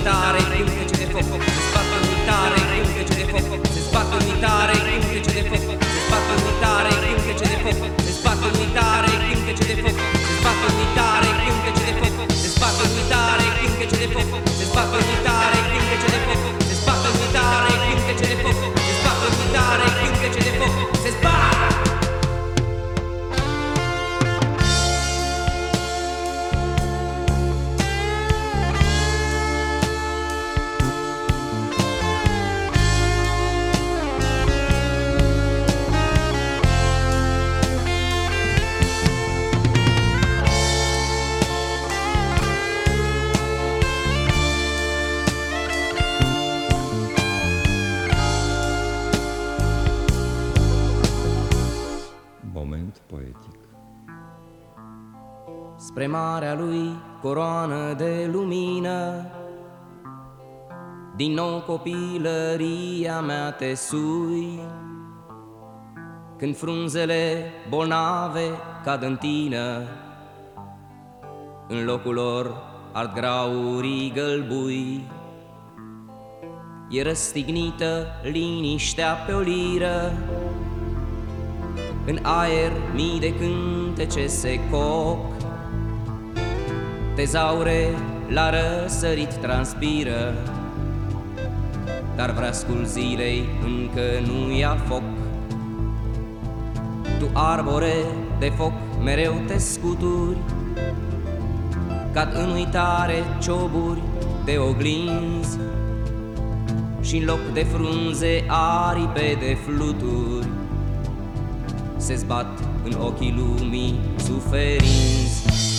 unitare, quindi che c'è del se sbatto unitare, quindi che c'è del fuoco, se sbatto unitare, quindi che c'è del fuoco, se sbatto unitare, quindi che c'è del fuoco, se sbatto unitare, quindi che c'è del fuoco, se sbatto unitare, quindi che c'è del fuoco, se sbatto unitare, quindi che c'è del fuoco, se sbatto unitare, quindi che c'è del fuoco, se sbatto unitare, quindi che c'è del fuoco, se sbatto unitare, quindi che c'è del fuoco, se sbatto Spre marea lui coroană de lumină. Din nou copilăria mea te sui Când frunzele bolnave cad în tină În locul lor ard graurii gălbui E răstignită liniștea pe o liră. În aer mii de cântece se coc Tezaure la răsărit transpiră. Dar vrascul zilei încă nu ia foc. Tu arbore de foc mereu te scuturi Cad în uitare cioburi de oglinzi și în loc de frunze aripe de fluturi. Se zbat în ochii lumii suferinți